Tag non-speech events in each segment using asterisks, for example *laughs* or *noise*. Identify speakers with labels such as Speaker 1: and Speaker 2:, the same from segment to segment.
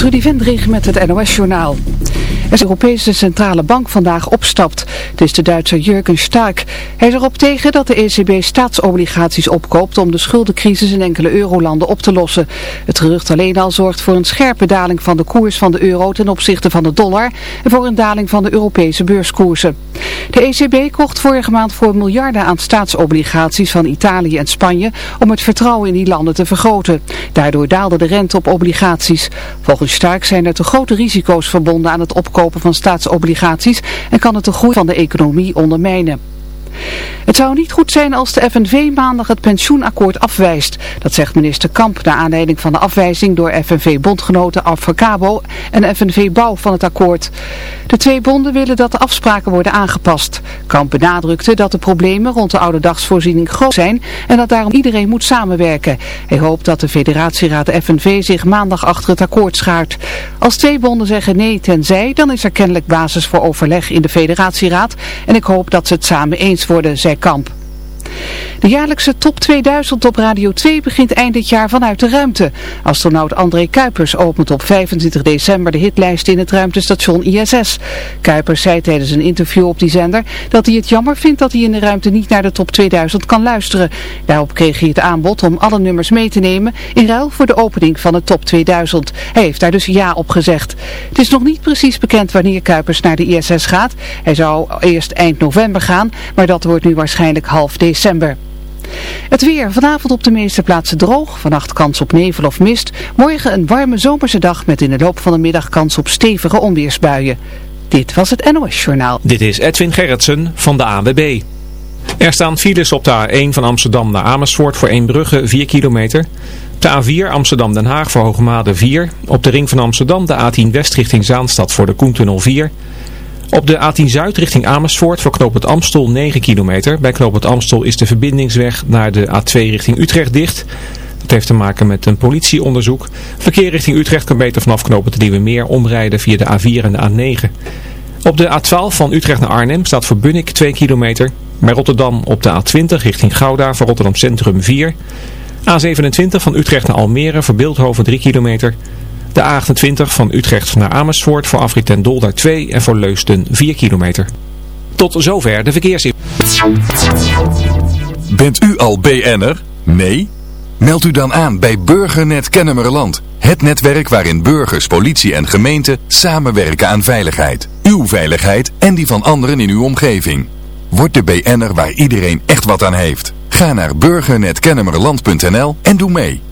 Speaker 1: Trudy Vendrig met het NOS-journaal. De Europese Centrale Bank vandaag opstapt. Het is de Duitser Jurgen Stark. Hij is erop tegen dat de ECB staatsobligaties opkoopt om de schuldencrisis in enkele eurolanden op te lossen. Het gerucht alleen al zorgt voor een scherpe daling van de koers van de euro ten opzichte van de dollar en voor een daling van de Europese beurskoersen. De ECB kocht vorige maand voor miljarden aan staatsobligaties van Italië en Spanje om het vertrouwen in die landen te vergroten. Daardoor daalde de rente op obligaties. Volgens Stark zijn er te grote risico's verbonden aan het opkopen van staatsobligaties en kan het de groei van de economie ondermijnen. Het zou niet goed zijn als de FNV maandag het pensioenakkoord afwijst. Dat zegt minister Kamp naar aanleiding van de afwijzing door FNV-bondgenoten Avacabo en FNV Bouw van het akkoord. De twee bonden willen dat de afspraken worden aangepast. Kamp benadrukte dat de problemen rond de ouderdagsvoorziening groot zijn en dat daarom iedereen moet samenwerken. Hij hoopt dat de federatieraad FNV zich maandag achter het akkoord schaart. Als twee bonden zeggen nee tenzij, dan is er kennelijk basis voor overleg in de federatieraad en ik hoop dat ze het samen eens worden, zei Kamp. De jaarlijkse top 2000 op Radio 2 begint eind dit jaar vanuit de ruimte. Astronaut André Kuipers opent op 25 december de hitlijst in het ruimtestation ISS. Kuipers zei tijdens een interview op die zender dat hij het jammer vindt dat hij in de ruimte niet naar de top 2000 kan luisteren. Daarop kreeg hij het aanbod om alle nummers mee te nemen in ruil voor de opening van de top 2000. Hij heeft daar dus ja op gezegd. Het is nog niet precies bekend wanneer Kuipers naar de ISS gaat. Hij zou eerst eind november gaan, maar dat wordt nu waarschijnlijk half december. Het weer. Vanavond op de meeste plaatsen droog. Vannacht kans op nevel of mist. Morgen een warme zomerse dag met in de loop van de middag kans op stevige onweersbuien. Dit was het NOS Journaal.
Speaker 2: Dit is Edwin Gerritsen van de ANWB. Er staan files op de A1 van Amsterdam naar Amersfoort voor Eembrugge 4 kilometer. De A4 Amsterdam-Den Haag voor Hoogmade 4. Op de ring van Amsterdam de A10 West richting Zaanstad voor de Koentunnel 4. Op de A10 Zuid richting Amersfoort voor knooppunt Amstel 9 kilometer. Bij knooppunt Amstel is de verbindingsweg naar de A2 richting Utrecht dicht. Dat heeft te maken met een politieonderzoek. Verkeer richting Utrecht kan beter vanaf knooppunt Nieuwe Meer omrijden via de A4 en de A9. Op de A12 van Utrecht naar Arnhem staat voor Bunnik 2 kilometer. Bij Rotterdam op de A20 richting Gouda voor Rotterdam Centrum 4. A27 van Utrecht naar Almere voor Beeldhoven 3 kilometer. De A28 van Utrecht naar Amersfoort voor afrit ten Dolder 2 en voor Leusden 4 kilometer. Tot zover de verkeersin.
Speaker 3: Bent u al BN'er? Nee? Meld u dan aan bij Burgernet Kennemerland. Het netwerk waarin burgers, politie en gemeente samenwerken aan veiligheid. Uw veiligheid en die van anderen in uw omgeving. Word de BN'er waar iedereen echt wat aan heeft. Ga naar burgernetkennemerland.nl en doe mee.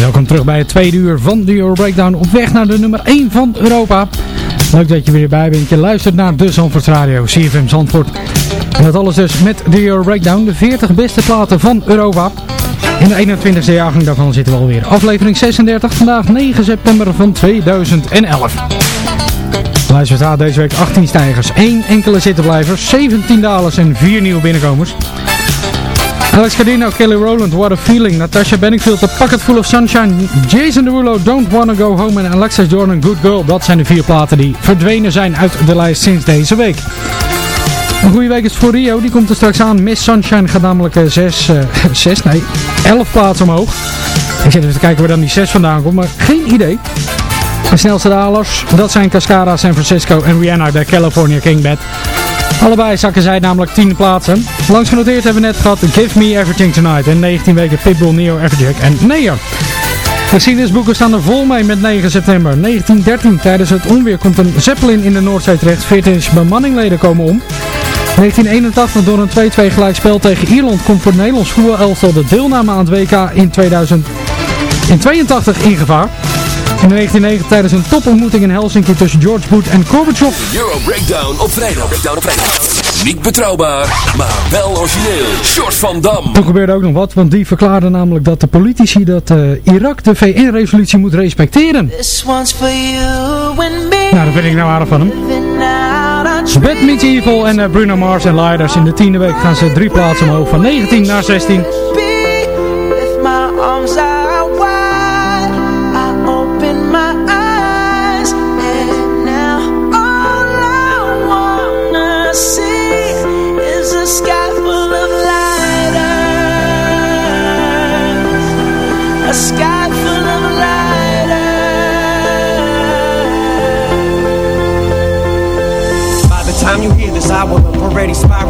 Speaker 4: Welkom terug bij het tweede uur van de Euro Breakdown op weg naar de nummer 1 van Europa. Leuk dat je weer bij bent. Je luistert naar de Zandvoort Radio, CFM Zandvoort. En dat alles dus met de Euro Breakdown, de 40 beste platen van Europa. In de 21ste jaargang daarvan zitten we alweer. Aflevering 36, vandaag 9 september van 2011. Luister staat deze week 18 stijgers, 1 enkele zittenblijvers, 17 dalers en 4 nieuwe binnenkomers. Alex Cardino, Kelly Rowland, What a Feeling, Natasha Bedingfield, A Pocket Full of Sunshine, Jason Derulo, Don't Wanna Go Home en Alexis Jordan, Good Girl. Dat zijn de vier platen die verdwenen zijn uit de lijst sinds deze week. Een goede week is voor Rio, die komt er straks aan. Miss Sunshine gaat namelijk 6, uh, 6, nee, 11 plaatsen omhoog. Ik zit even te kijken waar dan die 6 vandaan komt, maar geen idee. De snelste dalers, dat zijn Cascara, San Francisco en Rihanna, de California King Bed. Allebei zakken zij namelijk 10 plaatsen. Langs genoteerd hebben we net gehad Give Me Everything Tonight en 19 weken Pitbull, Neo, Everjack en Neer. Geschiedenisboeken staan er vol mee met 9 september. 1913, tijdens het onweer, komt een Zeppelin in de Noordzee terecht. 14 bemanningleden komen om. 1981, door een 2-2 gelijkspel tegen Ierland, komt voor het Nederlands voetbalelftal de deelname aan het WK in 2082 in gevaar. In 1990 tijdens een topontmoeting in Helsinki tussen George Bush en Gorbachev.
Speaker 5: Euro Breakdown op vrijdag. Breakdown op vrijdag. Niet betrouwbaar, maar wel origineel. Short van Dam.
Speaker 4: Toen gebeurde ook nog wat, want die verklaarde namelijk dat de politici dat uh, Irak de VN-resolutie moet respecteren.
Speaker 6: This one's for you and me.
Speaker 4: Nou, dat vind ik nou aardig van hem. Bad Meets Evil en uh, Bruno Mars en Leiders. In de tiende week gaan ze drie plaatsen omhoog van 19 naar 16.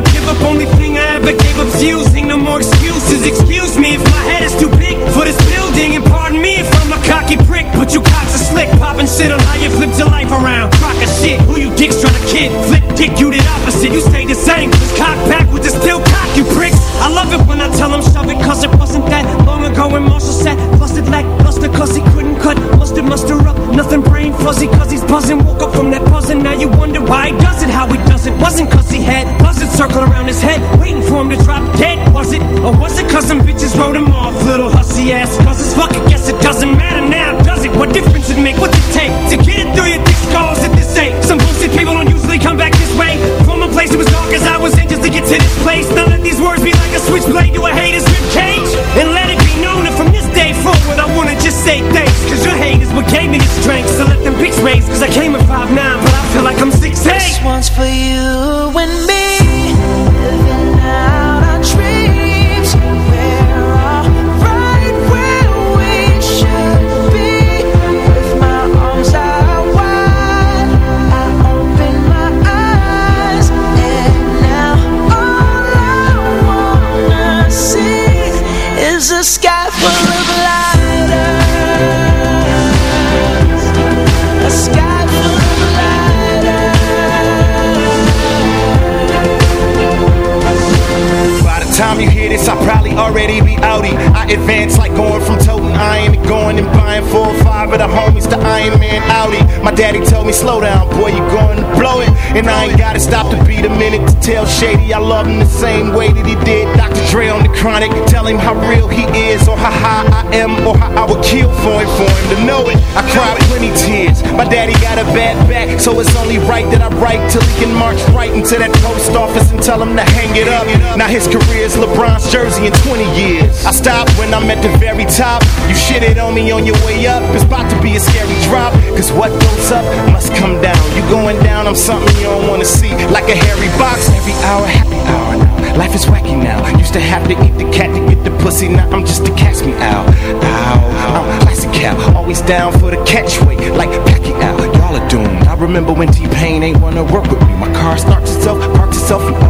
Speaker 7: ever give up. Only thing I ever gave up's using. No more excuses. Excuse me if my head is too big for this building, and pardon me if I'm a cocky prick. But you cocks are slick, popping shit on how you flipped your life around. Crock of shit, who you dicks trying to kid? Flip dick, you did opposite. You stay the same. Just cock back with the still cock, you pricks. I love it when I tell them shove it, cause it wasn't that long ago when Marshall said, busted like luster, cause he couldn't cut. Mustard, muster up, nothing brain fuzzy, cause he's buzzing. Woke up from that buzzing, now you wonder why he does it, how he does it. Wasn't cause he had circle around his head, waiting for him to drop dead. Was it, or was it cause some bitches wrote him off? Little hussy ass, it's fuck, I guess it doesn't matter now, does it? What difference it make? What's it take to get it through your thick skulls at this age? Some bullshit people don't usually come back this way. From a place that was dark as I was in just to get to this place. Now let these words be like a switchblade to a hater's rib cage. And let it be known that from this day forward, I wanna just say thanks. Cause your hate is what gave me the strength. So let them pics raise. Cause I came at 5'9, but I feel like I'm 6'8.
Speaker 6: This one's for you
Speaker 8: advance like going from toting. Iron to going and buying four or five the homies. to Iron Man Audi. My daddy told me, slow down, boy, you going to blow it. And I ain't gotta stop to beat a minute to tell Shady I love him the same way that he did Dr. Dre on the chronic. Tell him how real he is, or how high I am, or how I would kill for him, for him to know it. I cried plenty tears. My daddy got a bad back, so it's only right that I write till he can march right into that post office and tell him to hang it up. Now his career is LeBron's jersey in 20 years. I stopped when I'm at the very top. You shitted on me on your way up. It's about to be a scary drop. Cause what goes up must come down. You going down, I'm something you don't wanna see. Like a hairy box, every hour, happy hour now. Life is wacky now. Used to have to eat the cat to get the pussy. Now I'm just a cast me out. Ow, I'm classic cow. Always down for the catch catchweight, like Pacquiao. Y'all are doomed. I remember when T-Pain ain't wanna work with me. My car starts itself, parks itself tunes.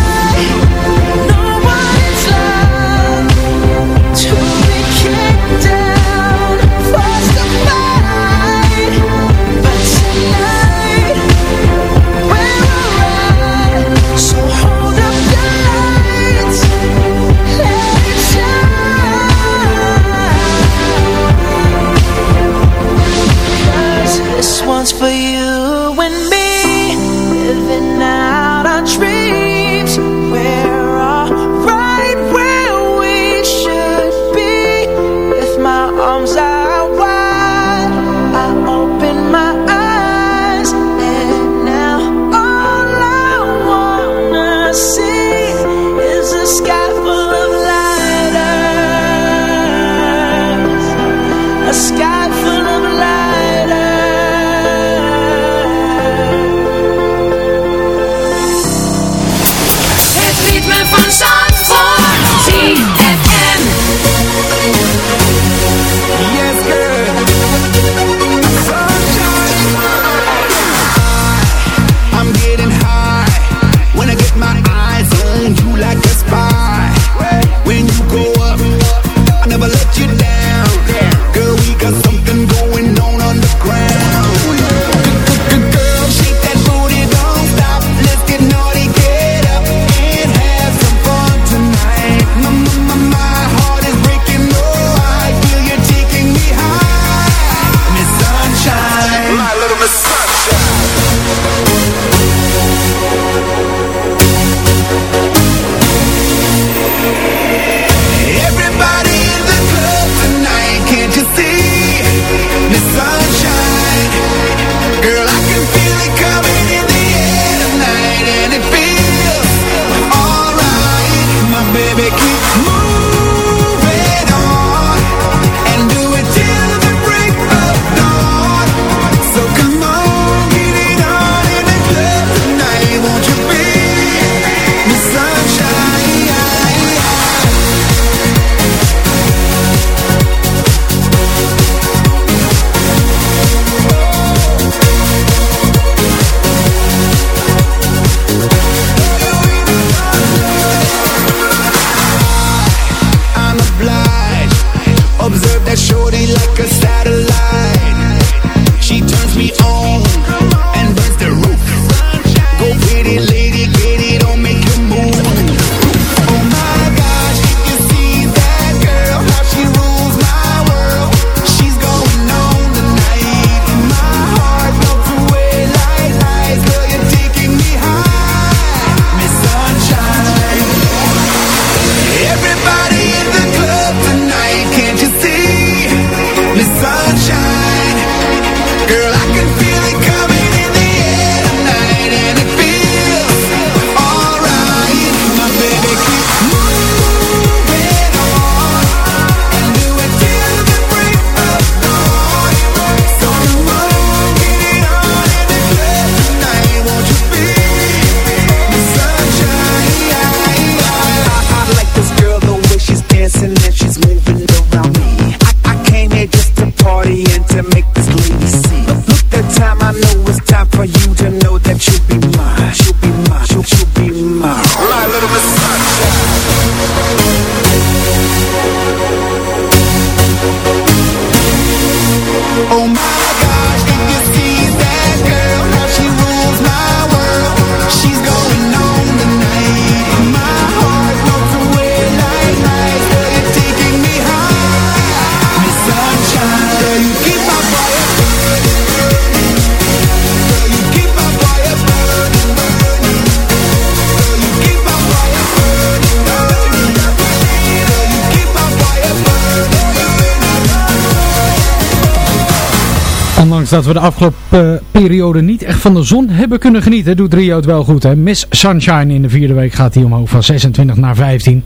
Speaker 4: dat we de afgelopen eh, periode niet echt van de zon hebben kunnen genieten, doet Rio het wel goed. Hè? Miss Sunshine in de vierde week gaat hij omhoog van 26 naar 15.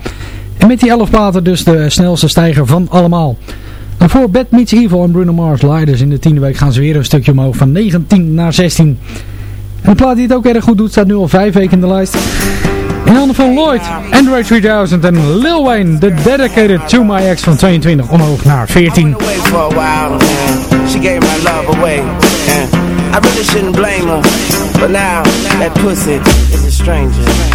Speaker 4: En met die 11 platen dus de snelste stijger van allemaal. Daarvoor Bad Meets Evil en Bruno Mars Leiders in de tiende week gaan ze weer een stukje omhoog van 19 naar 16. En de plaat die het ook erg goed doet staat nu al 5 weken in de lijst. In van Lloyd, Android 3000 en Lil Wayne, The Dedicated to My Ex van 22 omhoog naar 14.
Speaker 6: I really shouldn't blame her, but now that pussy is a stranger.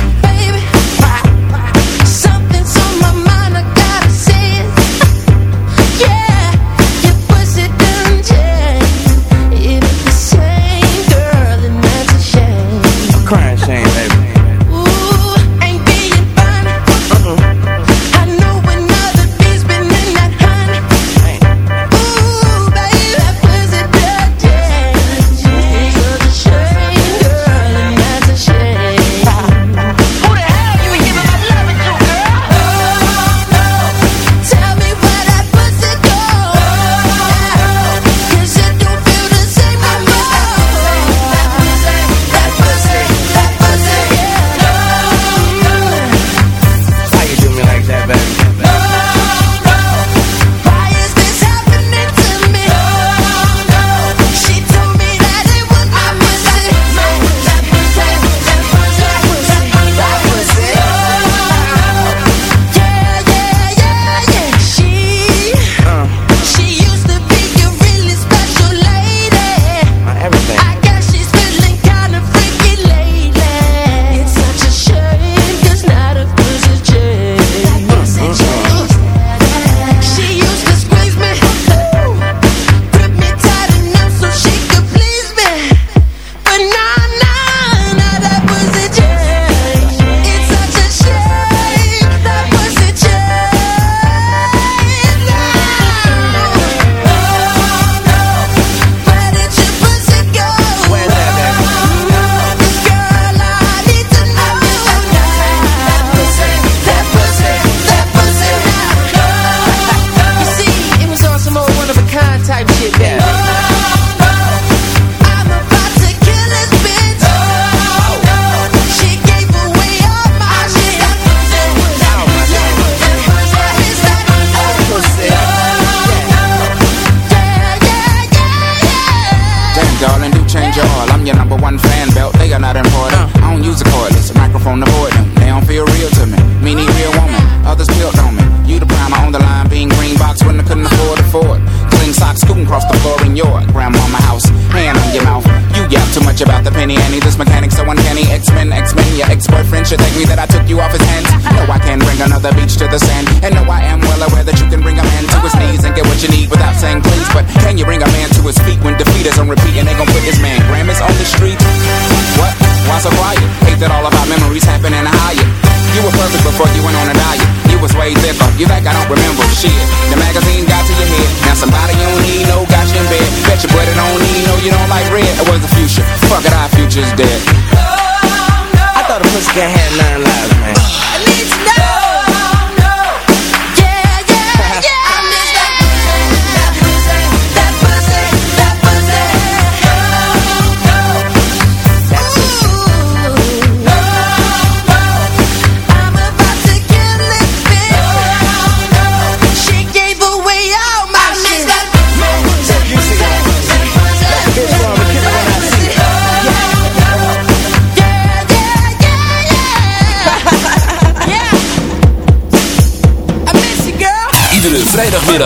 Speaker 6: type shit.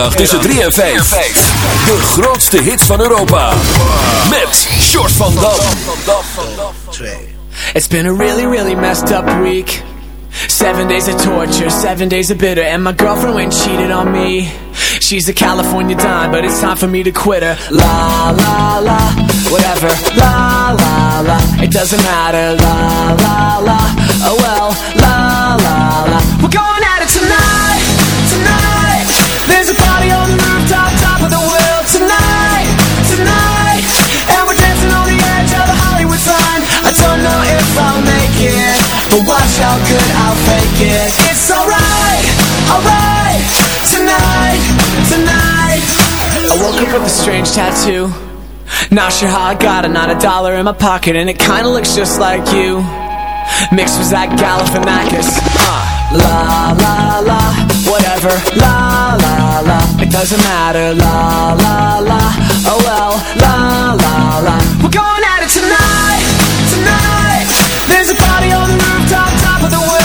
Speaker 5: zaterdagmiddag tussen 3 en 5. De grootste hits van Europa. Met Short van Dam.
Speaker 9: It's been a really, really messed up week. Seven days of torture, seven days of bitter. And my girlfriend went cheated on me. She's a California dime, but it's time for me to quit her. La, la, la, whatever. La, la, la, it doesn't matter. La, la, la, oh well. La, la, la, we're going woke up with a strange tattoo. Not sure how I got it, not a dollar in my pocket And it kinda looks just like you. Mixed with that Galifianakis. Huh. La, la, la, whatever. La, la, la, it doesn't matter. La, la, la, oh well. La, la, la, we're going at it tonight. Tonight, there's a party on the rooftop, top of the world.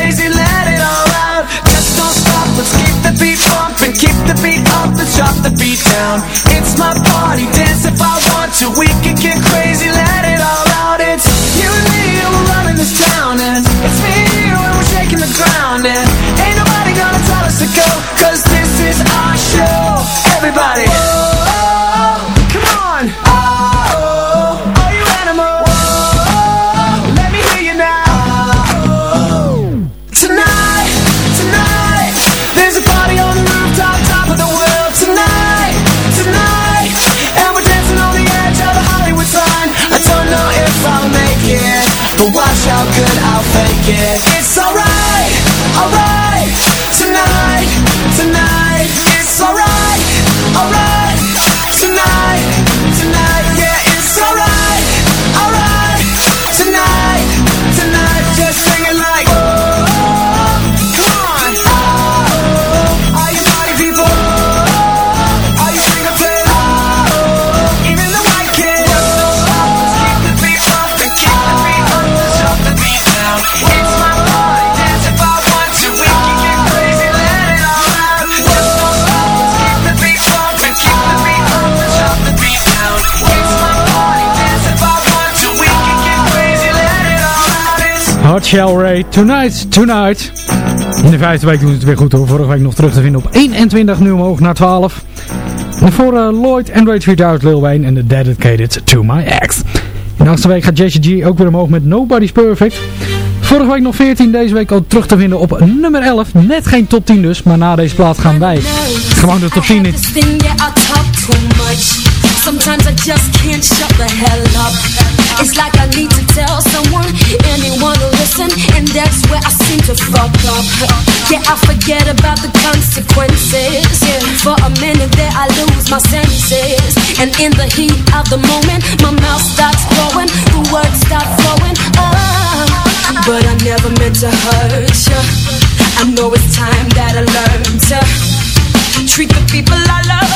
Speaker 9: drop the beat down. It's my party, dance if I want to. We can get crazy, let it all out. It's you and me, and we're running this town And it's me and you, we're shaking the ground And
Speaker 4: Ray, Tonight, Tonight. In de vijfde week doen ze het weer goed hoor. Vorige week nog terug te vinden op 21, nu omhoog naar 12. En voor eh, Lloyd, Andre 3000, Lil Wayne en The Dedicated to My Ex. In de achtste week gaat Jesse G ook weer omhoog met Nobody's Perfect. Vorige week nog 14, deze week al terug te vinden op nummer 11. Net geen top 10 dus, maar na deze plaat gaan wij gewoon de top 10 in.
Speaker 10: Sometimes I just can't shut the hell up. It's like I need to tell someone, anyone to listen, and that's where I seem to fuck up. Yeah, I forget about the consequences. Yeah, for a minute there I lose my senses, and in the heat of the moment, my mouth starts flowing, the words start flowing. Oh, but I never meant to hurt you. I know it's time that I learn to. Treat the people I love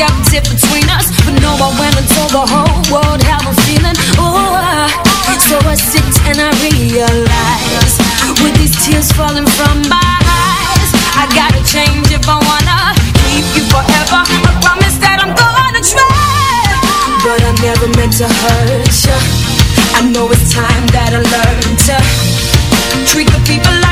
Speaker 10: kept it between us, but no, I went and told the whole world how I'm feeling. Oh, so I sit and I realize, with these tears falling from my eyes, I gotta change if I wanna keep you forever. I promise that I'm gonna try, but I never meant to hurt you. I know it's time that I learn to treat the people I like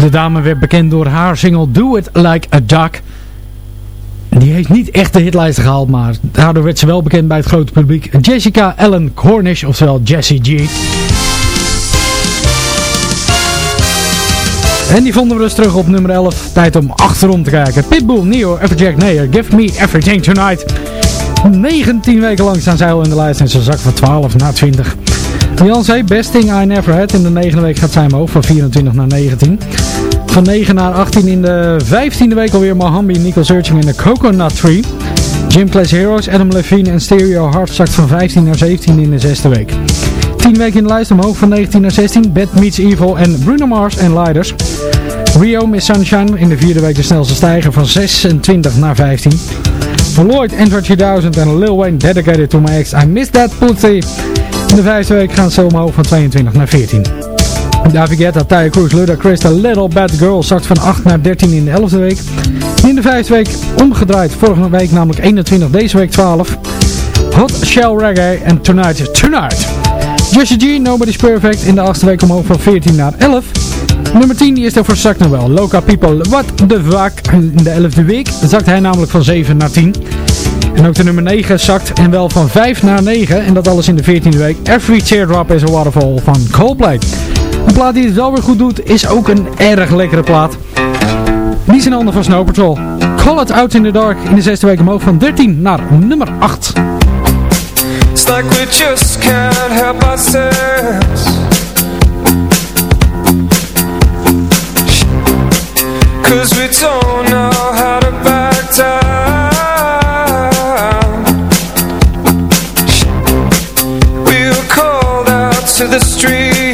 Speaker 4: De dame werd bekend door haar single Do It Like a Duck. Die heeft niet echt de hitlijsten gehaald, maar daardoor werd ze wel bekend bij het grote publiek. Jessica Ellen Cornish, oftewel Jessie G. En die vonden we dus terug op nummer 11. Tijd om achterom te kijken. Pitbull, Neo, Everjack Nayer, Give Me Everything Tonight. 19 weken lang staan zij al in de lijst en ze zak van 12 naar 20. Beyoncé, Best Thing I Never Had. In de negende week gaat zij omhoog van 24 naar 19. Van 9 naar 18 in de 15e week alweer Mohambi, Nico Searching in de Coconut Tree. Gym Class Heroes, Adam Levine en Stereo Heart zakt van 15 naar 17 in de zesde week. 10 weken in de lijst omhoog van 19 naar 16. Bad Meets Evil en Bruno Mars en Leiders. Rio Miss Sunshine in de vierde week de snelste stijger van 26 naar 15. Lloyd, Android 2000 en Lil Wayne Dedicated to My Ex, I Miss That Pussy. In de vijfde week gaan ze omhoog van 22 naar 14. David Guetta, Taya Cruz, Ludacris, The Little Bad Girl zakt van 8 naar 13 in de 11e week. In de vijfde week omgedraaid, vorige week namelijk 21, deze week 12. Hot Shell Reggae en Tonight Tonight. Jesse G, Nobody's Perfect in de achtste week omhoog van 14 naar 11. Nummer 10 die is er voor Zak Noel. Loca People, what the fuck. In de 11e week zakt hij namelijk van 7 naar 10. En ook de nummer 9 zakt en wel van 5 naar 9. En dat alles in de 14e week. Every Teardrop is a Waterfall van Coldplay. Een plaat die het wel weer goed doet is ook een erg lekkere plaat. Die zijn handen van Snow Patrol. Call It Out in the Dark in de zesde week omhoog van 13 naar nummer 8.
Speaker 11: It's like we just can't help ourselves Cause we don't know how to back down the streets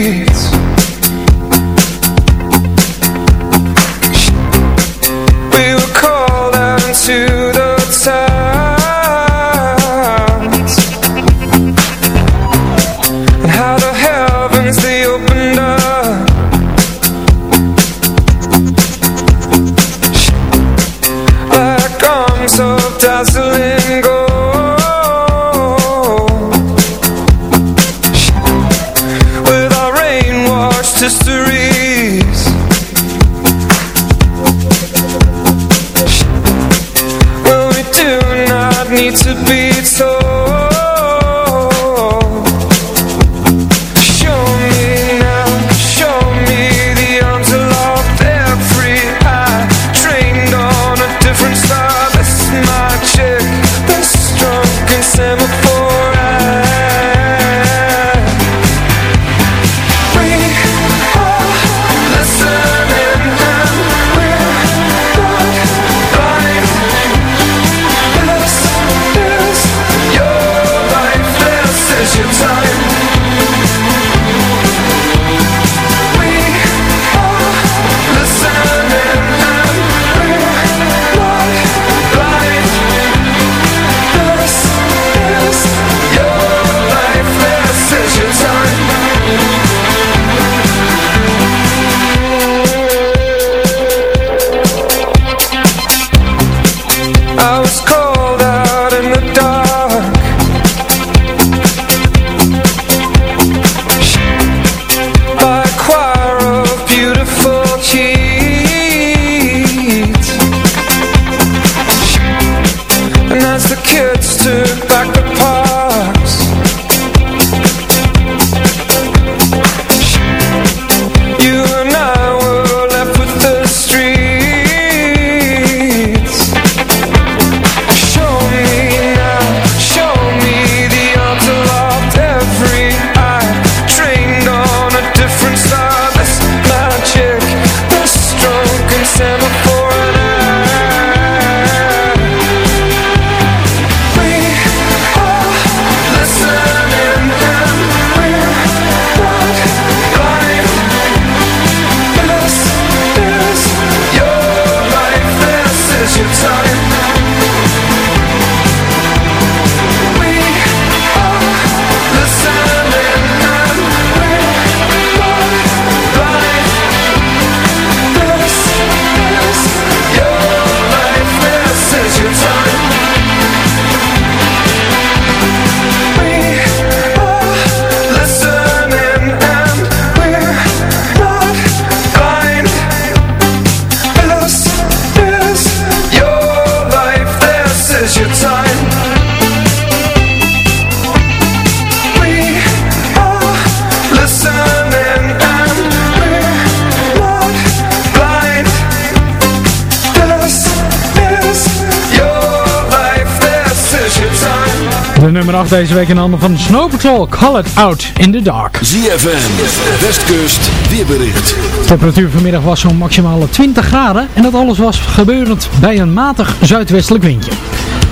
Speaker 4: deze week in handen van Snow Patrol. Call it out in the dark.
Speaker 5: ZFM, Westkust, weerbericht.
Speaker 4: De temperatuur vanmiddag was zo'n maximale 20 graden. En dat alles was gebeurend bij een matig zuidwestelijk windje.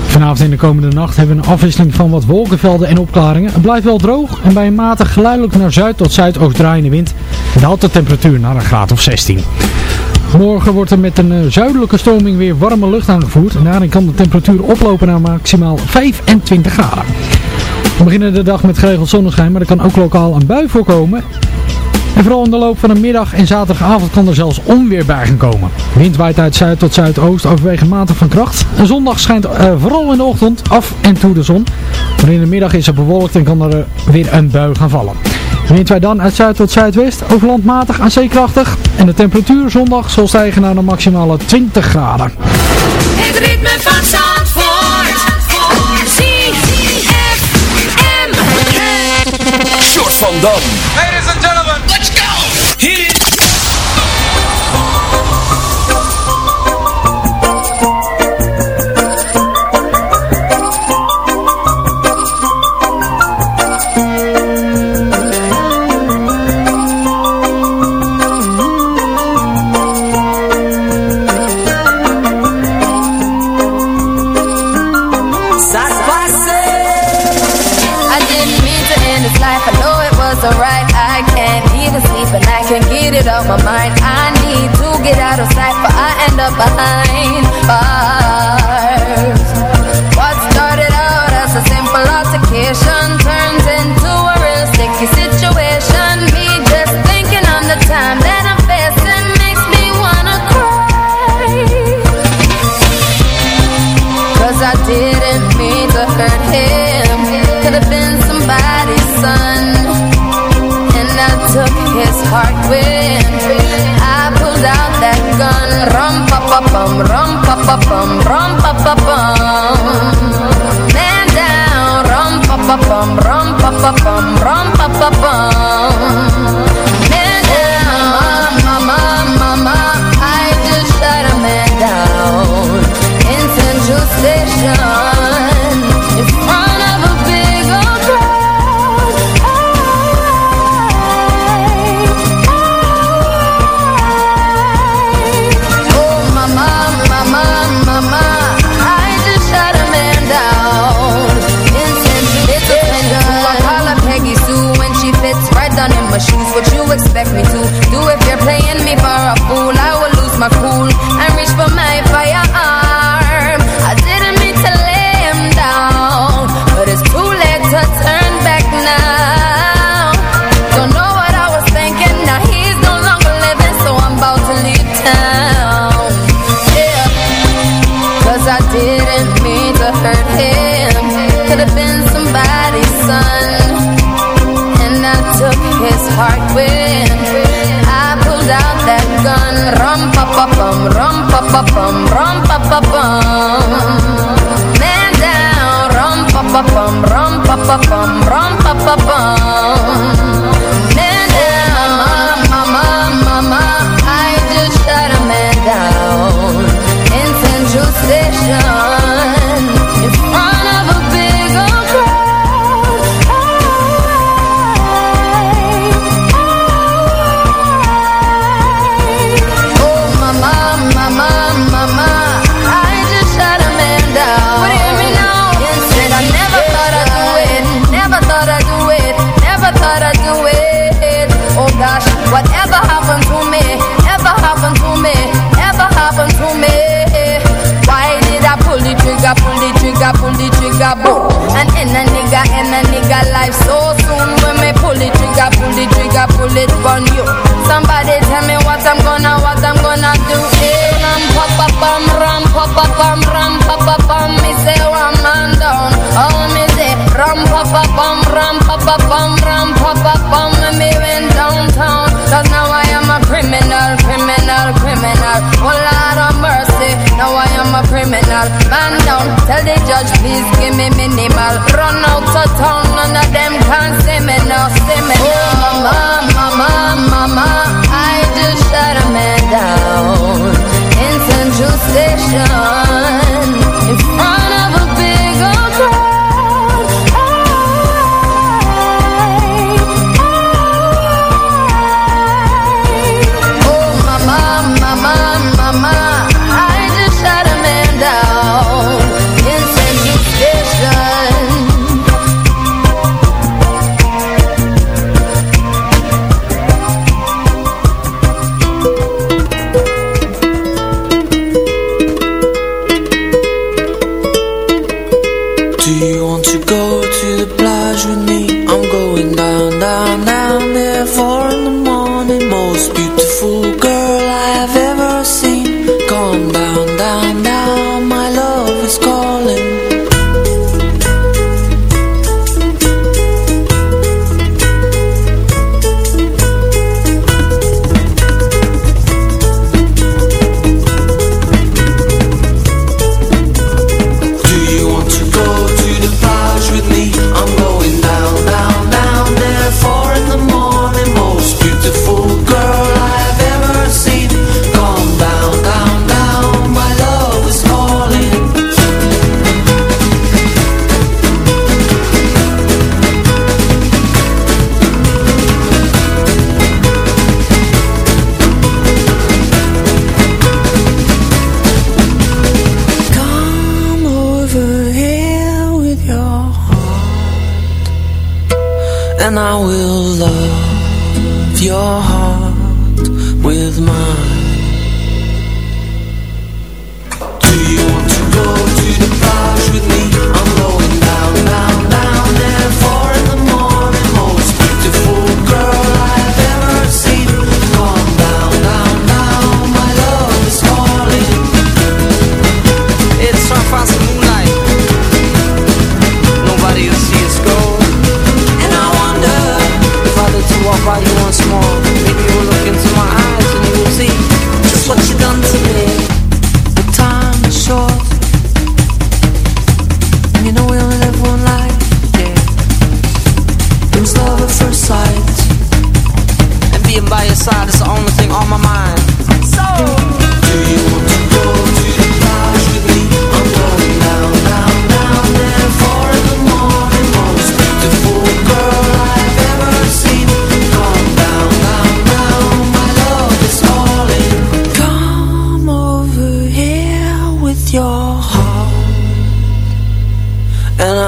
Speaker 4: Vanavond en de komende nacht hebben we een afwisseling van wat wolkenvelden en opklaringen. Het blijft wel droog en bij een matig geleidelijk naar zuid tot zuidoost draaiende wind daalt de temperatuur naar een graad of 16. Morgen wordt er met een eh, zuidelijke stroming weer warme lucht aangevoerd. Daarin kan de temperatuur oplopen naar maximaal 25 graden. We beginnen de dag met geregeld zonneschijn, maar er kan ook lokaal een bui voorkomen. En vooral in de loop van de middag en zaterdagavond kan er zelfs onweer bij gaan komen. Wind waait uit zuid tot zuidoost overwegend matig van kracht. En zondag schijnt eh, vooral in de ochtend af en toe de zon. Maar in de middag is het bewolkt en kan er eh, weer een bui gaan vallen. Wind waait dan uit zuid tot zuidwest, overland matig aan zeekrachtig. En de temperatuur zondag zal stijgen naar een maximale 20 graden.
Speaker 12: Het ritme van Zandvoort. ZFM.
Speaker 5: Short van Dam.
Speaker 13: Get my mind. I need to get out of sight, but I end up behind bars. What started out as a simple altercation turns into a real sticky situation. Me just thinking on the time that I'm facing makes me wanna cry. Cause I didn't mean to hurt him. Could have been somebody's son. And I took his heart when pa pa bum, rum pa pa bum. Man down, rum pa pa bum, rum pa pa bum, rum pa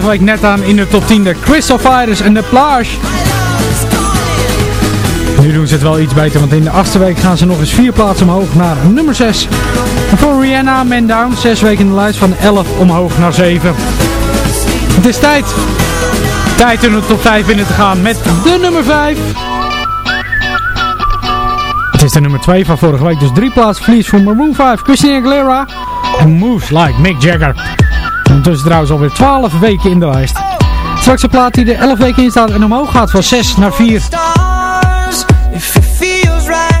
Speaker 4: vorige week net aan in de top 10 de Crystal Fighters en de Plage. Nu doen ze het wel iets beter, want in de achtste week gaan ze nog eens vier plaatsen omhoog naar nummer 6. Voor Rihanna, Man Down, zes weken in de lijst van 11 omhoog naar 7. Het is tijd. Tijd om de top 5 binnen te gaan met de nummer 5. Het is de nummer 2 van vorige week, dus drie plaatsen verlies voor Maroon 5, Christina Aguilera en Moves Like Mick Jagger. Ondertussen trouwens alweer 12 weken in de lijst. Straks een plaat die er 11 weken in staat en omhoog gaat van 6 naar 4.
Speaker 6: Stars, if it feels right,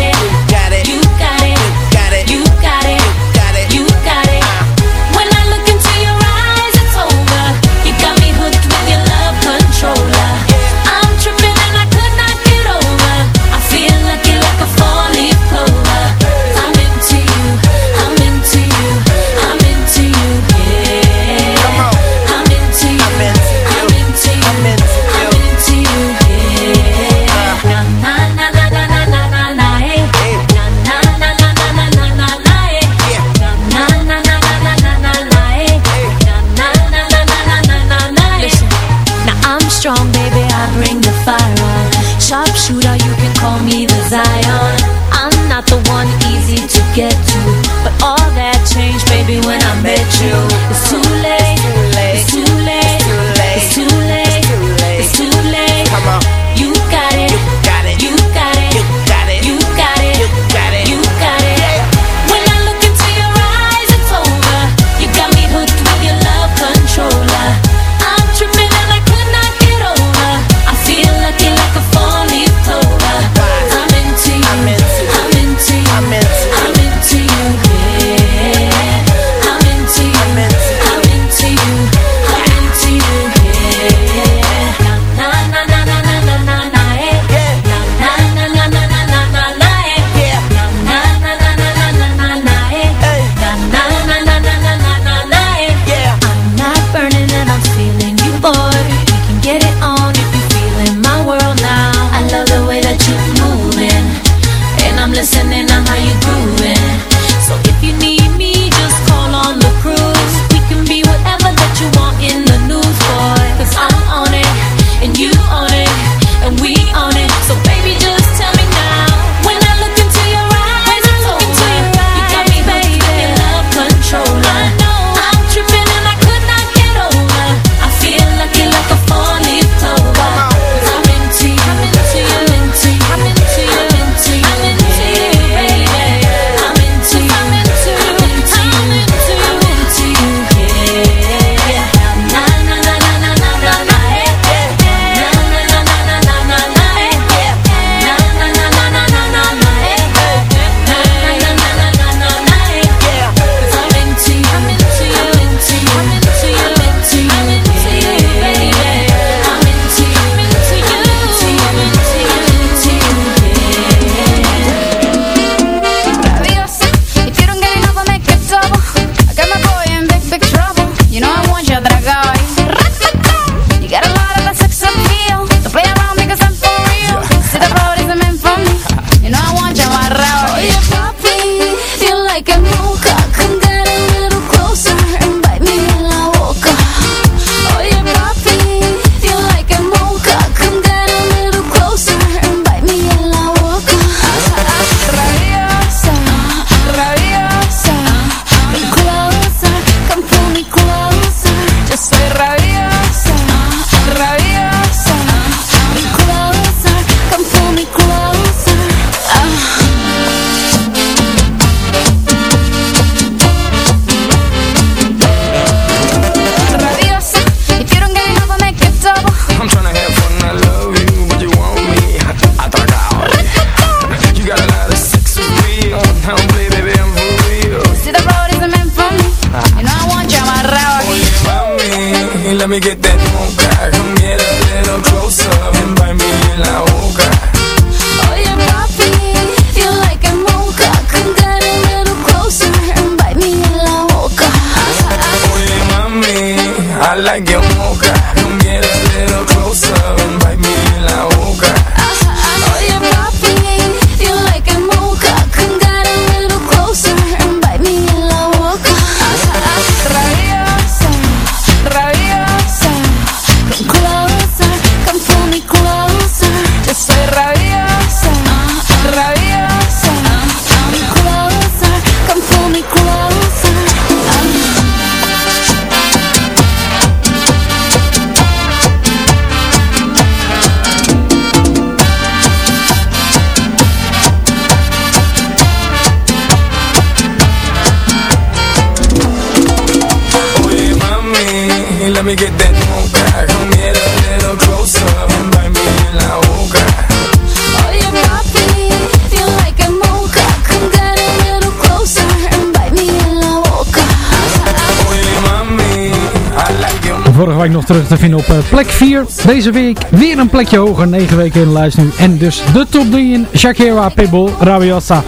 Speaker 4: terug te vinden op eh, plek 4. Deze week weer een plekje hoger, 9 weken in de lijst nu. En dus de top 3 in Shakira, Pitbull, Rabiosa.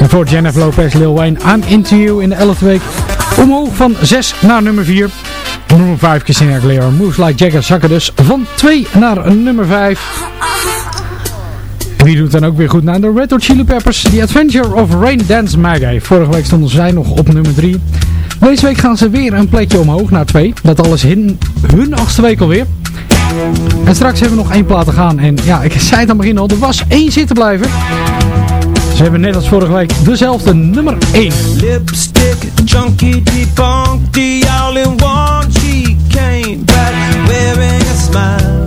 Speaker 4: En voor Jennifer Lopez, Lil Wayne, I'm Into You in de 11e week. Omhoog van 6 naar nummer 4. Nummer 5, Christina Aguilera, Moves Like Jagger zakken dus van 2 naar nummer 5. En wie doet dan ook weer goed naar de Red Hot Chili Peppers, The Adventure of Rain Dance Maggie. Vorige week stonden zij nog op nummer 3. Deze week gaan ze weer een plekje omhoog naar 2. Dat alles in hun achtste week alweer. En straks hebben we nog één plaat te gaan. En ja, ik *laughs* zei het aan het begin al, er was één zitten blijven. Ze hebben net als vorige week dezelfde nummer 1.
Speaker 6: Lipstick, junkie, debunked, the all in one. She came back wearing a smile.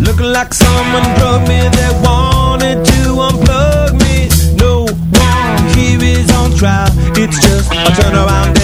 Speaker 6: Looking like someone drugged me that wanted to unplug me. No one here is on trial. It's just a turn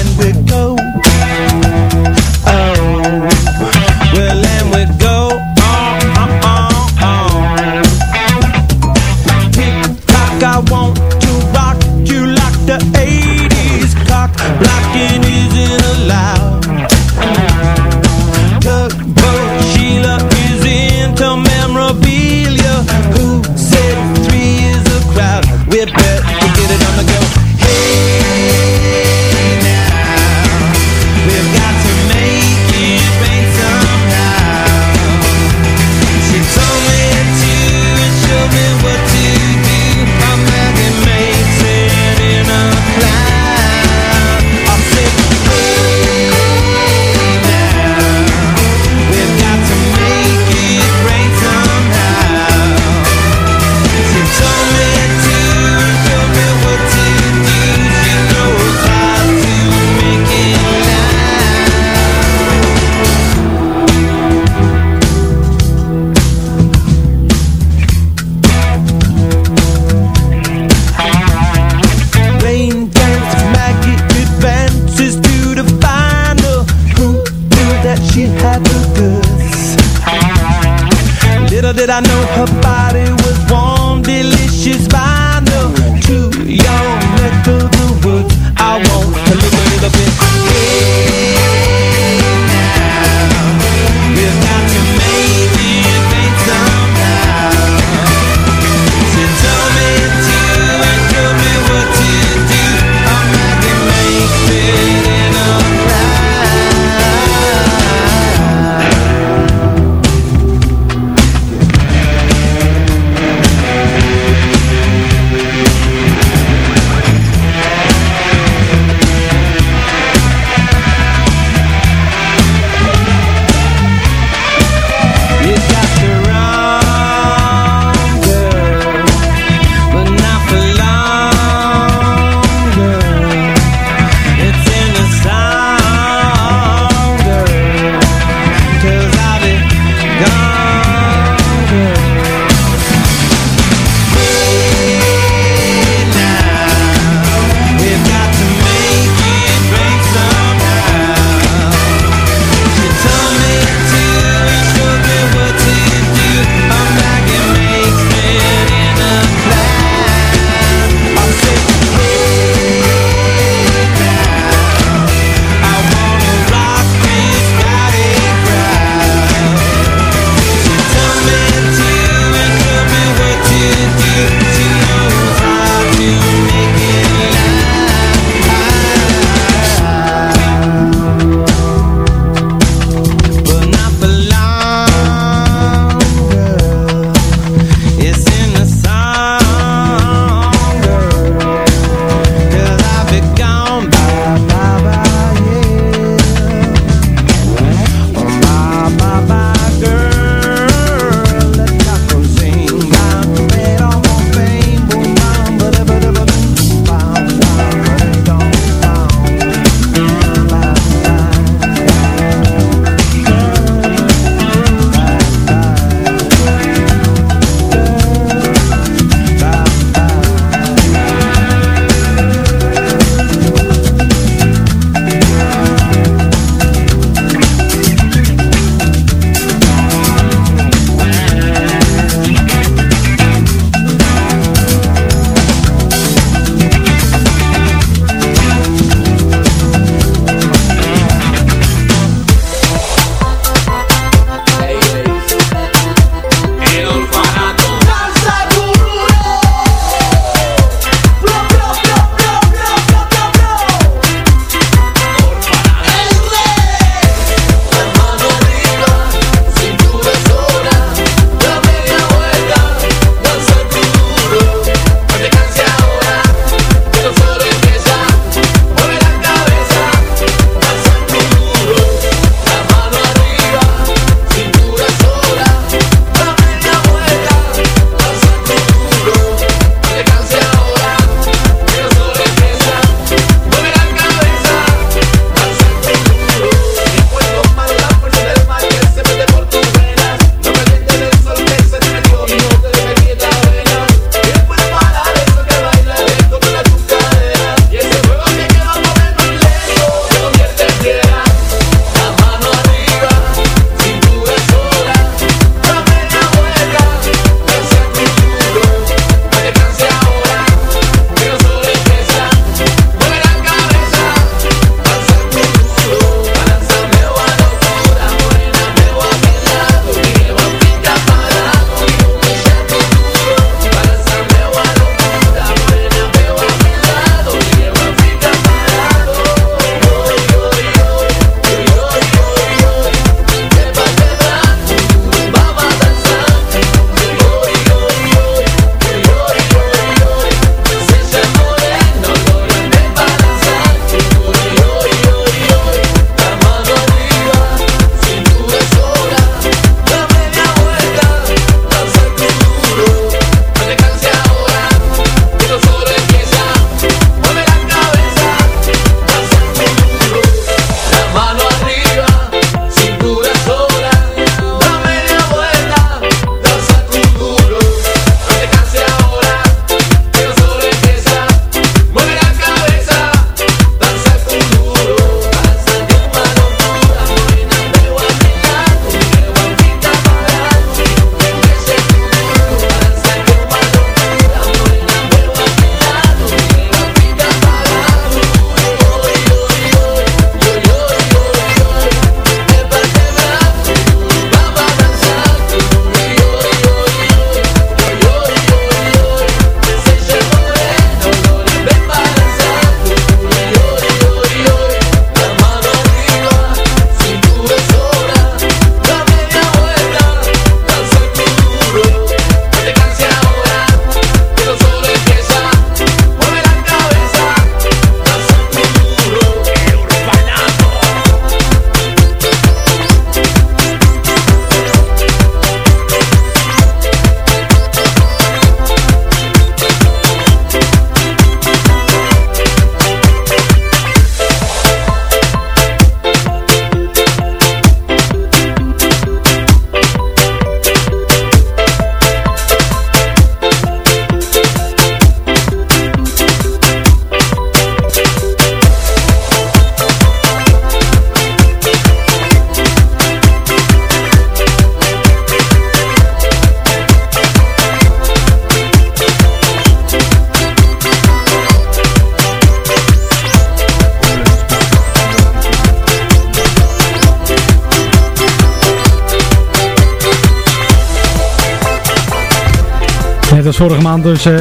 Speaker 4: Dus eh,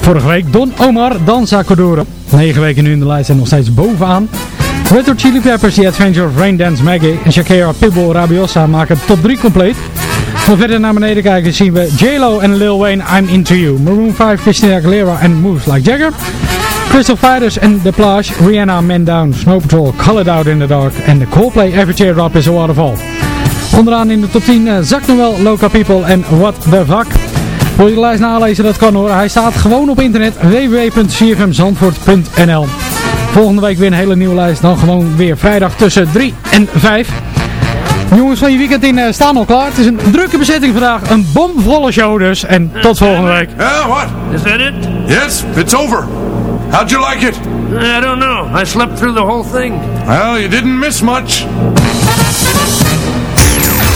Speaker 4: vorige week. Don Omar, Danza Cordura. 9 weken nu in de lijst en nog steeds bovenaan. Red Hot Chili Peppers, The Adventure of Rain Dance Maggie en Shakira Pitbull Rabiosa maken top 3 compleet. We verder naar beneden kijken zien we J-Lo en Lil Wayne, I'm Into You. Maroon 5, Christina Aguilera en Moves Like Jagger. Crystal Fighters en The Plage, Rihanna, Man Down, Snow Patrol, Colored Out in the Dark en The Coldplay Every Teardrop is a Waterfall. Onderaan in de top 10 uh, zakt nog wel Loca People en What the Fuck. Wil je de lijst nalezen? Dat kan hoor. Hij staat gewoon op internet www.cfmzandvoort.nl Volgende week weer een hele nieuwe lijst. Dan gewoon weer vrijdag tussen 3 en 5. Jongens van je weekend in uh, staan al klaar. Het is een drukke bezetting vandaag. Een bomvolle show dus. En tot volgende week.
Speaker 14: Yeah, what?
Speaker 15: Is that it?
Speaker 14: Yes, it's over. How'd you like it?
Speaker 15: I don't know. I slept through the whole thing.
Speaker 14: Well, you didn't miss much.